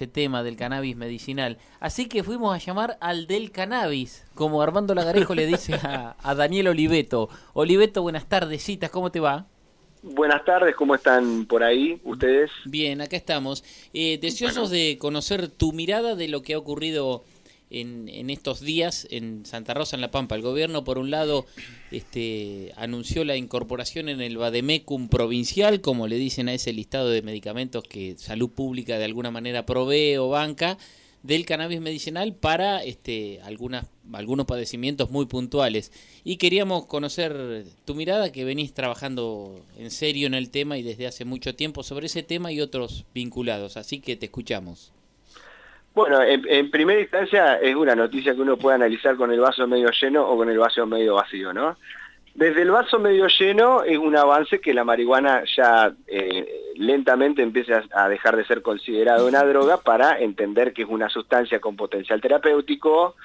ese tema del cannabis medicinal. Así que fuimos a llamar al del cannabis, como Armando Lagarejo le dice a, a Daniel Oliveto. Oliveto, buenas tardes, citas, ¿cómo te va? Buenas tardes, ¿cómo están por ahí ustedes? Bien, acá estamos. Eh, deseosos de conocer tu mirada de lo que ha ocurrido en, estos días en Santa Rosa, en La Pampa. El gobierno, por un lado, este, anunció la incorporación en el Bademecum provincial, como le dicen a ese listado de medicamentos que Salud Pública de alguna manera provee o banca, del cannabis medicinal para este, algunas, algunos padecimientos muy puntuales. Y queríamos conocer tu mirada, que venís trabajando en serio en el tema y desde hace mucho tiempo sobre ese tema y otros vinculados. Así que te escuchamos. Bueno, en, primera instancia es una noticia que uno puede analizar con el vaso medio lleno o con el vaso medio vacío, ¿no? Desde el vaso medio lleno es un avance que la marihuana ya eh, lentamente empieza a dejar de ser considerada una droga para entender que es una sustancia con potencial terapéutico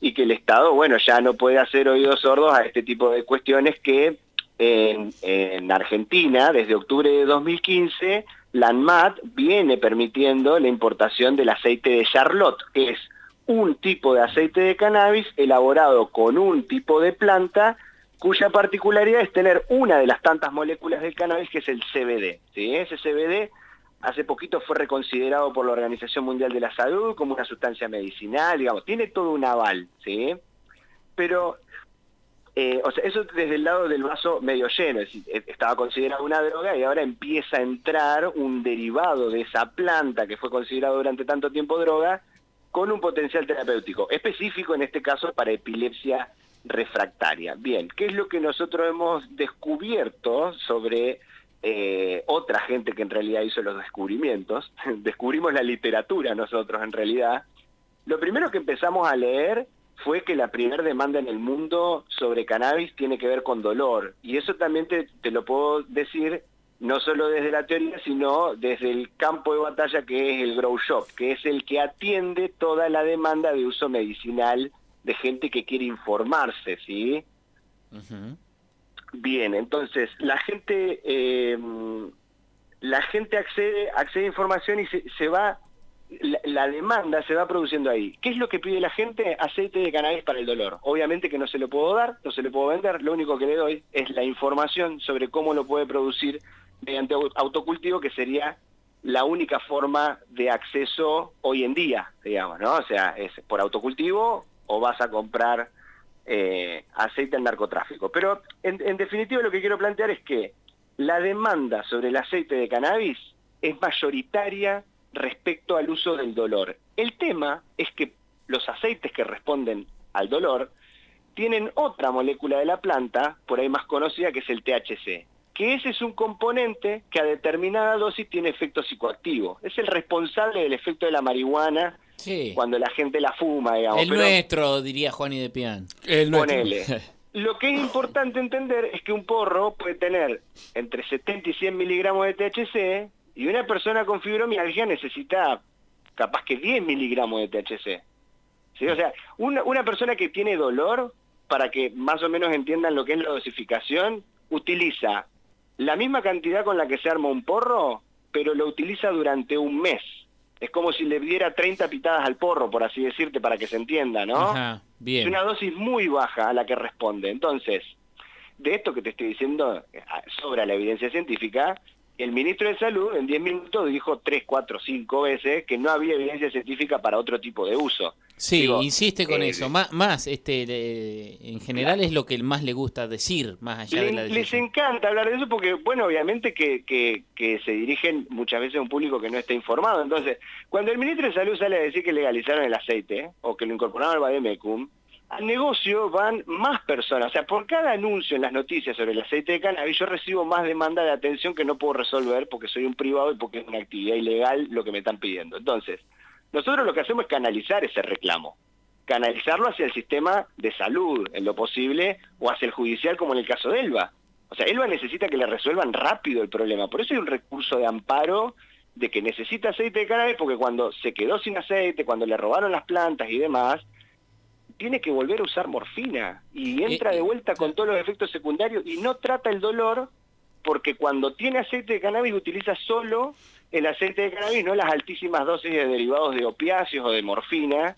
y que el Estado, bueno, ya no puede hacer oídos sordos a este tipo de cuestiones que en Argentina, desde octubre de 2015, la ANMAT viene permitiendo la importación del aceite de Charlotte, que es un tipo de aceite de cannabis elaborado con un tipo de planta cuya particularidad es tener una de las tantas moléculas del cannabis que es el CBD. ¿sí? Ese CBD hace poquito fue reconsiderado por la Organización Mundial de la Salud como una sustancia medicinal, digamos, tiene todo un aval, ¿sí? Pero, eh, o sea, eso desde el lado del vaso medio lleno, es e, estaba considerado una droga y ahora empieza a entrar un derivado de esa planta que fue considerado durante tanto tiempo droga con un potencial terapéutico, específico en este caso para epilepsia refractaria. Bien, ¿qué es lo que nosotros hemos descubierto sobre eh, otra gente que en realidad hizo los descubrimientos? Descubrimos la literatura nosotros en realidad. Lo primero que empezamos a leer fue que la primera demanda en el mundo sobre cannabis tiene que ver con dolor. Y eso también te, te lo puedo decir no solo desde la teoría, sino desde el campo de batalla que es el Grow Shop, que es el que atiende toda la demanda de uso medicinal de gente que quiere informarse, ¿sí? Uh -huh. Bien, entonces, la gente eh, la gente accede, accede a información y se, se va, la, demanda se va produciendo ahí. ¿Qué es lo que pide la gente? Aceite de cannabis para el dolor. Obviamente que no se lo puedo dar, no se lo puedo vender, lo único que le doy es la información sobre cómo lo puede producir mediante autocultivo, que sería la única forma de acceso hoy en día, digamos, ¿no? O sea, es por autocultivo o vas a comprar eh, aceite al narcotráfico. Pero en, definitiva lo que quiero plantear es que la demanda sobre el aceite de cannabis es mayoritaria respecto al uso del dolor. El tema es que los aceites que responden al dolor tienen otra molécula de la planta, por ahí más conocida, que es el THC, que ese es un componente que a determinada dosis tiene efecto psicoactivo. Es el responsable del efecto de la marihuana sí. cuando la gente la fuma, digamos. El Pero, nuestro, diría Juan y de Pian. El Ponele. Lo que es importante entender es que un porro puede tener entre 70 y 100 miligramos de THC y una persona con fibromialgia necesita capaz que 10 miligramos de THC. ¿Sí? O sea, una, una persona que tiene dolor, para que más o menos entiendan lo que es la dosificación, utiliza la misma cantidad con la que se arma un porro, pero lo utiliza durante un mes. Es como si le diera 30 pitadas al porro, por así decirte, para que se entienda, ¿no? Ajá, bien. Es una dosis muy baja a la que responde. Entonces, de esto que te estoy diciendo, sobra la evidencia científica, el ministro de Salud en 10 minutos dijo 3, 4, 5 veces que no había evidencia científica para otro tipo de uso. Sí, Digo, insiste con eh, eso. Más, más este, en general es lo que más le gusta decir, más allá le, de la decisión. Les encanta hablar de eso porque, bueno, obviamente que, que, que, se dirigen muchas veces a un público que no está informado. Entonces, cuando el ministro de Salud sale a decir que legalizaron el aceite o que lo incorporaron al Bademecum, al negocio van más personas. O sea, por cada anuncio en las noticias sobre el aceite de cannabis, yo recibo más demanda de atención que no puedo resolver porque soy un privado y porque es una actividad ilegal lo que me están pidiendo. Entonces, nosotros lo que hacemos es canalizar ese reclamo. Canalizarlo hacia el sistema de salud, en lo posible, o hacia el judicial, como en el caso de Elba. O sea, Elba necesita que le resuelvan rápido el problema. Por eso hay un recurso de amparo de que necesita aceite de cannabis, porque cuando se quedó sin aceite, cuando le robaron las plantas y demás, tiene que volver a usar morfina y entra de vuelta con todos los efectos secundarios y no trata el dolor porque cuando tiene aceite de cannabis utiliza solo el aceite de cannabis, no las altísimas dosis de derivados de opiáceos o de morfina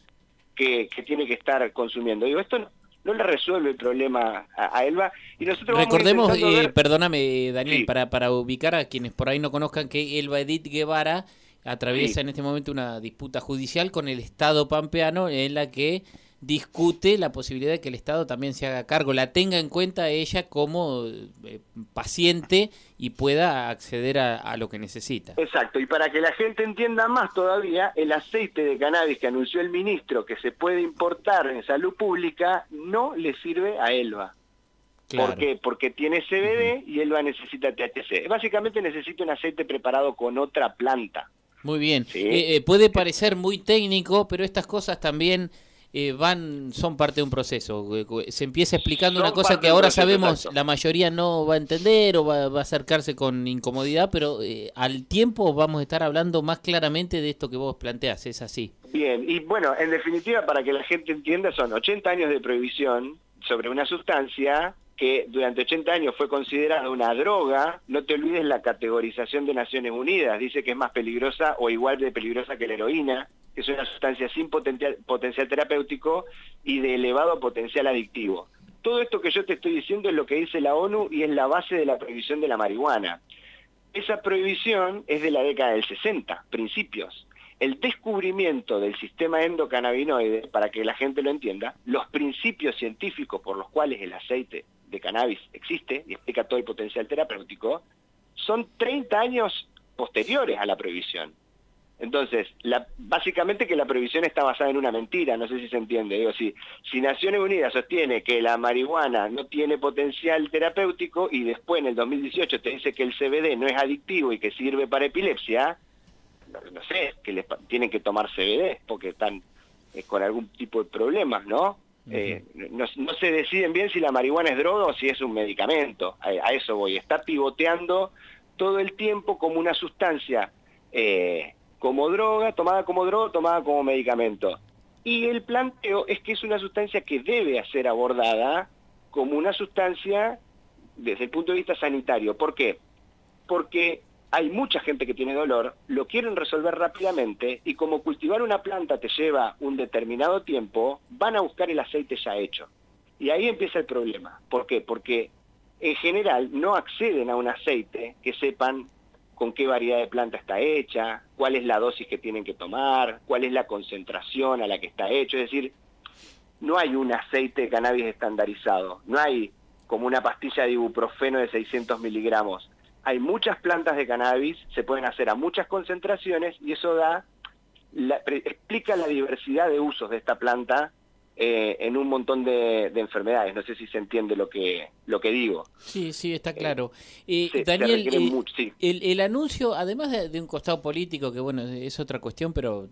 que, tiene que estar consumiendo. Digo, esto no, le resuelve el problema a, Elba. Y nosotros Recordemos, eh, perdóname Daniel, para, para ubicar a quienes por ahí no conozcan que Elba Edith Guevara atraviesa en este momento una disputa judicial con el Estado pampeano en la que discute la posibilidad de que el Estado también se haga cargo, la tenga en cuenta ella como eh, paciente y pueda acceder a, lo que necesita. Exacto, y para que la gente entienda más todavía, el aceite de cannabis que anunció el ministro que se puede importar en salud pública no le sirve a Elba. ¿Por qué? Porque tiene CBD y Elba necesita THC. Básicamente necesita un aceite preparado con otra planta. Muy bien. Eh, eh, puede parecer muy técnico, pero estas cosas también eh, van son parte de un proceso. Se empieza explicando una cosa que ahora sabemos la mayoría no va a entender o va, a acercarse con incomodidad, pero al tiempo vamos a estar hablando más claramente de esto que vos planteás, es así. Bien, y bueno, en definitiva, para que la gente entienda, son 80 años de prohibición sobre una sustancia que durante 80 años fue considerada una droga, no te olvides la categorización de Naciones Unidas, dice que es más peligrosa o igual de peligrosa que la heroína, que es una sustancia sin potencial, potencial terapéutico y de elevado potencial adictivo. Todo esto que yo te estoy diciendo es lo que dice la ONU y es la base de la prohibición de la marihuana. Esa prohibición es de la década del 60, principios el descubrimiento del sistema endocannabinoide, para que la gente lo entienda, los principios científicos por los cuales el aceite de cannabis existe y explica todo el potencial terapéutico, son 30 años posteriores a la prohibición. Entonces, básicamente que la prohibición está basada en una mentira, no sé si se entiende. Digo, si, si Naciones Unidas sostiene que la marihuana no tiene potencial terapéutico y después en el 2018 te dice que el CBD no es adictivo y que sirve para epilepsia, no, sé, que les tienen que tomar CBD porque están eh, con algún tipo de problemas, ¿no? Eh, no, se deciden bien si la marihuana es droga o si es un medicamento, a, eso voy, está pivoteando todo el tiempo como una sustancia, eh, como droga, tomada como droga, tomada como medicamento. Y el planteo es que es una sustancia que debe ser abordada como una sustancia desde el punto de vista sanitario. ¿Por qué? Porque hay mucha gente que tiene dolor, lo quieren resolver rápidamente y como cultivar una planta te lleva un determinado tiempo, van a buscar el aceite ya hecho. Y ahí empieza el problema. ¿Por qué? Porque en general no acceden a un aceite que sepan con qué variedad de planta está hecha, cuál es la dosis que tienen que tomar, cuál es la concentración a la que está hecho. Es decir, no hay un aceite de cannabis estandarizado, no hay como una pastilla de ibuprofeno de 600 miligramos hay muchas plantas de cannabis, se pueden hacer a muchas concentraciones y eso da, explica la diversidad de usos de esta planta eh, en un montón de, enfermedades. No sé si se entiende lo que lo que digo. Sí, sí, está claro. Eh, Daniel, eh, el, anuncio, además de, un costado político, que bueno, es otra cuestión, pero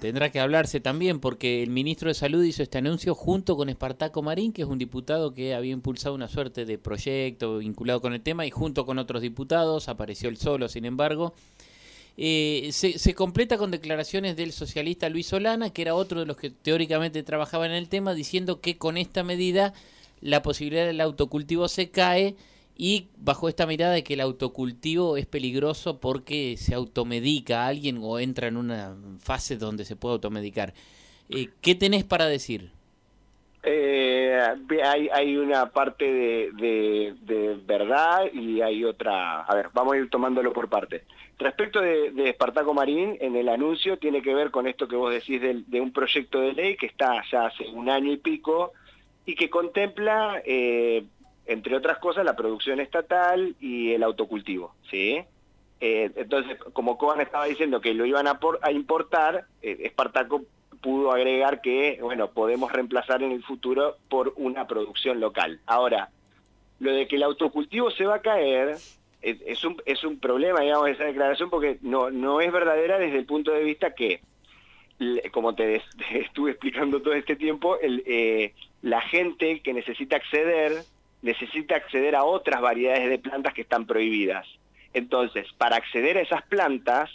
tendrá que hablarse también, porque el ministro de Salud hizo este anuncio junto con Espartaco Marín, que es un diputado que había impulsado una suerte de proyecto vinculado con el tema, y junto con otros diputados, apareció el solo, sin embargo. Eh, se, completa con declaraciones del socialista Luis Solana, que era otro de los que teóricamente trabajaba en el tema, diciendo que con esta medida la posibilidad del autocultivo se cae y bajo esta mirada de que el autocultivo es peligroso porque se automedica a alguien o entra en una fase donde se puede automedicar. Eh, ¿Qué tenés para decir? Eh, hay, una parte de, verdad y hay otra... A ver, vamos a ir tomándolo por partes. Respecto de, de, Espartaco Marín, en el anuncio tiene que ver con esto que vos decís de, un proyecto de ley que está ya hace un año y pico y que contempla, eh, entre otras cosas, la producción estatal y el autocultivo. ¿sí? Eh, entonces, como Coban estaba diciendo que lo iban a, a importar, Espartaco pudo agregar que, bueno, podemos reemplazar en el futuro por una producción local. Ahora, lo de que el autocultivo se va a caer es, un, es un problema, digamos, esa declaración porque no, no es verdadera desde el punto de vista que, como te, estuve explicando todo este tiempo, eh, la gente que necesita acceder, necesita acceder a otras variedades de plantas que están prohibidas. Entonces, para acceder a esas plantas,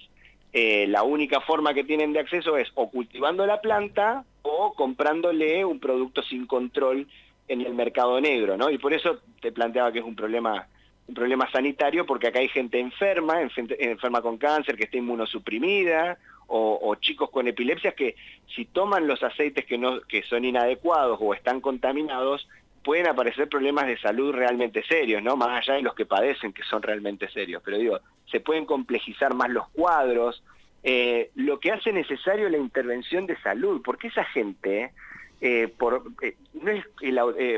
eh, la única forma que tienen de acceso es o cultivando la planta o comprándole un producto sin control en el mercado negro, ¿no? Y por eso te planteaba que es un problema un problema sanitario porque acá hay gente enferma, enferma con cáncer, que está inmunosuprimida, o, chicos con epilepsias que si toman los aceites que, no, que son inadecuados o están contaminados, pueden aparecer problemas de salud realmente serios, ¿no? Más allá de los que padecen, que son realmente serios. Pero digo, se pueden complejizar más los cuadros, eh, lo que hace necesario la intervención de salud, porque esa gente, eh, por, eh, no es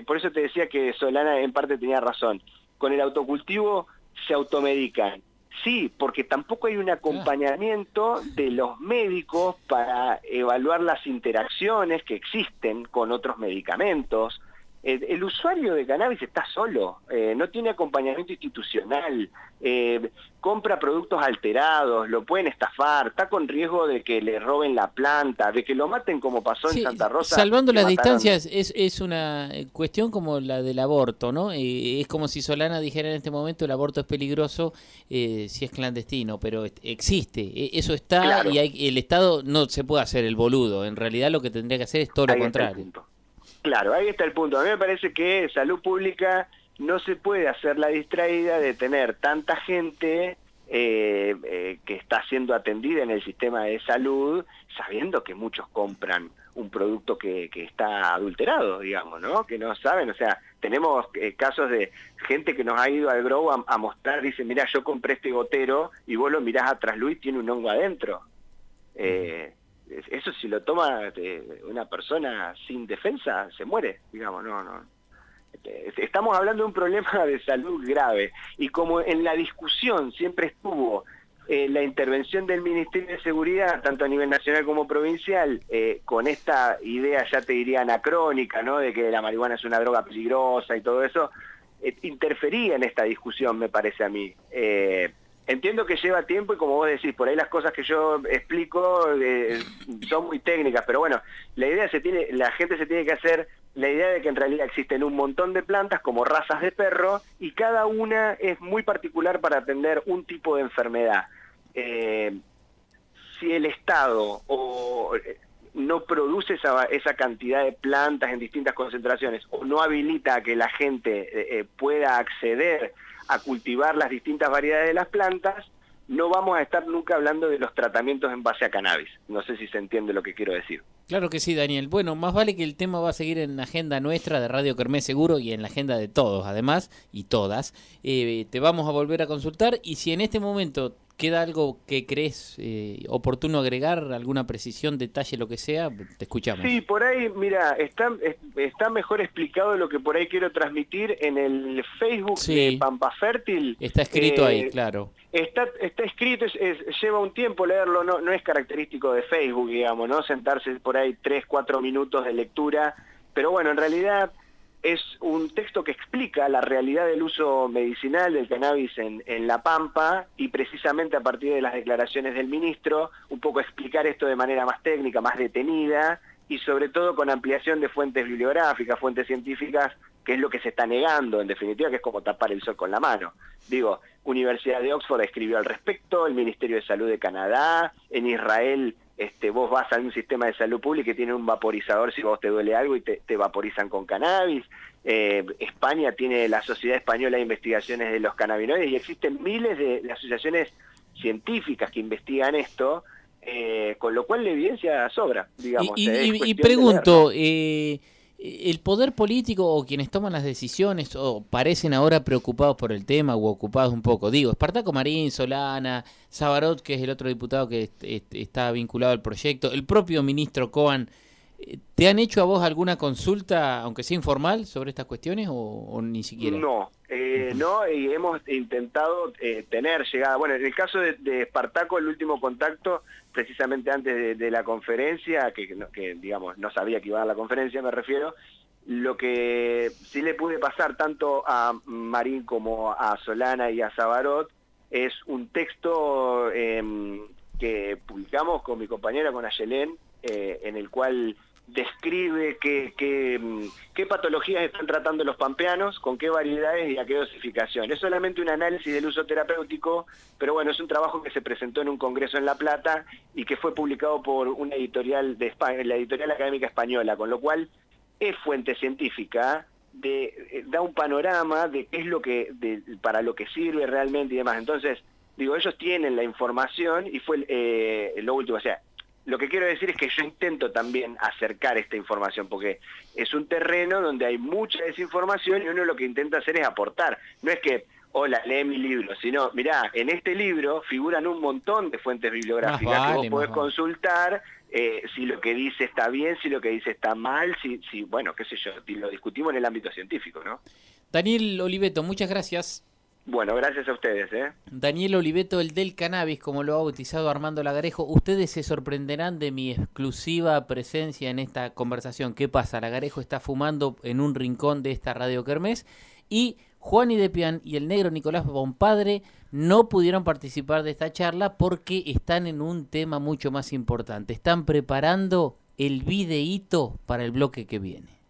por eso te decía que Solana en parte tenía razón, con el autocultivo se automedican. Sí, porque tampoco hay un acompañamiento de los médicos para evaluar las interacciones que existen con otros medicamentos, el, usuario de cannabis está solo, eh, no tiene acompañamiento institucional, eh, compra productos alterados, lo pueden estafar, está con riesgo de que le roben la planta, de que lo maten como pasó en Santa Rosa. Salvando las distancias, es, es una cuestión como la del aborto, ¿no? Eh, es como si Solana dijera en este momento el aborto es peligroso si es clandestino, pero existe, e, eso está y hay, el Estado no se puede hacer el boludo, en realidad lo que tendría que hacer es todo lo contrario. Claro, ahí está el punto. A mí me parece que salud pública no se puede hacer la distraída de tener tanta gente eh, eh, que está siendo atendida en el sistema de salud, sabiendo que muchos compran un producto que, está adulterado, digamos, ¿no? Que no saben, o sea, tenemos eh, casos de gente que nos ha ido al grow a, mostrar, dice, mira, yo compré este gotero y vos lo mirás atrás, Luis, tiene un hongo adentro. Eso si lo toma una persona sin defensa, se muere, digamos, no, no. Este, estamos hablando de un problema de salud grave y como en la discusión siempre estuvo eh, la intervención del Ministerio de Seguridad, tanto a nivel nacional como provincial, eh, con esta idea, ya te diría anacrónica, ¿no? de que la marihuana es una droga peligrosa y todo eso, eh, interfería en esta discusión, me parece a mí. Entiendo que lleva tiempo y como vos decís, por ahí las cosas que yo explico eh, son muy técnicas, pero bueno, la idea se tiene, la gente se tiene que hacer la idea de que en realidad existen un montón de plantas como razas de perro y cada una es muy particular para atender un tipo de enfermedad. Eh, si el Estado eh, no produce esa, cantidad de plantas en distintas concentraciones o no habilita a que la gente pueda acceder a cultivar las distintas variedades de las plantas, no vamos a estar nunca hablando de los tratamientos en base a cannabis. No sé si se entiende lo que quiero decir. Claro que sí, Daniel. Bueno, más vale que el tema va a seguir en la agenda nuestra de Radio Kermés Seguro y en la agenda de todos, además, y todas. Eh, te vamos a volver a consultar y si en este momento ¿Queda algo que crees eh, oportuno agregar? ¿Alguna precisión, detalle, lo que sea? Te escuchamos. Sí, por ahí, mira, está, está mejor explicado lo que por ahí quiero transmitir en el Facebook de Pampa Fértil. Está escrito ahí, eh, claro. Está, está escrito, lleva un tiempo leerlo, no, no es característico de Facebook, digamos, ¿no? Sentarse por ahí tres, cuatro minutos de lectura. Pero bueno, en realidad es un texto que explica la realidad del uso medicinal del cannabis en, La Pampa y precisamente a partir de las declaraciones del ministro, un poco explicar esto de manera más técnica, más detenida y sobre todo con ampliación de fuentes bibliográficas, fuentes científicas, que es lo que se está negando, en definitiva, que es como tapar el sol con la mano. Digo, Universidad de Oxford escribió al respecto, el Ministerio de Salud de Canadá, en Israel este, vos vas a un sistema de salud pública que tiene un vaporizador si vos te duele algo y te, vaporizan con cannabis. Eh, España tiene la Sociedad Española de Investigaciones de los Cannabinoides y existen miles de, asociaciones científicas que investigan esto, eh, con lo cual la evidencia sobra, digamos. Y, pregunto, eh, el poder político o quienes toman las decisiones o parecen ahora preocupados por el tema o ocupados un poco. Digo, Espartaco Marín, Solana, Sabarot, que es el otro diputado que está vinculado al proyecto, el propio ministro Coan, ¿te han hecho a vos alguna consulta, aunque sea informal, sobre estas cuestiones o, ni siquiera? No, eh, no, y hemos intentado eh, tener llegada. Bueno, en el caso de, de Espartaco, el último contacto precisamente antes de, la conferencia, que, digamos no sabía que iba a la conferencia, me refiero, lo que sí le pude pasar tanto a Marín como a Solana y a Sabarot es un texto em, que publicamos con mi compañera, con Ayelén, eh, en el cual describe qué, qué, patologías están tratando los pampeanos, con qué variedades y a qué dosificación. Es solamente un análisis del uso terapéutico, pero bueno, es un trabajo que se presentó en un congreso en La Plata y que fue publicado por una editorial de España, la editorial académica española, con lo cual es fuente científica, de, da un panorama de qué es lo que, para lo que sirve realmente y demás. Entonces, digo, ellos tienen la información y fue lo último, o sea, lo que quiero decir es que yo intento también acercar esta información, porque es un terreno donde hay mucha desinformación y uno lo que intenta hacer es aportar. No es que, hola, lee mi libro, sino, mirá, en este libro figuran un montón de fuentes bibliográficas que vos podés consultar eh, si lo que dice está bien, si lo que dice está mal, si, si, bueno, qué sé yo, lo discutimos en el ámbito científico, ¿no? Daniel Oliveto, muchas gracias. Bueno, gracias a ustedes. ¿eh? Daniel Oliveto, el del cannabis, como lo ha bautizado Armando Lagarejo. Ustedes se sorprenderán de mi exclusiva presencia en esta conversación. ¿Qué pasa? Lagarejo está fumando en un rincón de esta radio Kermés y Juan y Depian y el negro Nicolás Bompadre no pudieron participar de esta charla porque están en un tema mucho más importante. Están preparando el videíto para el bloque que viene.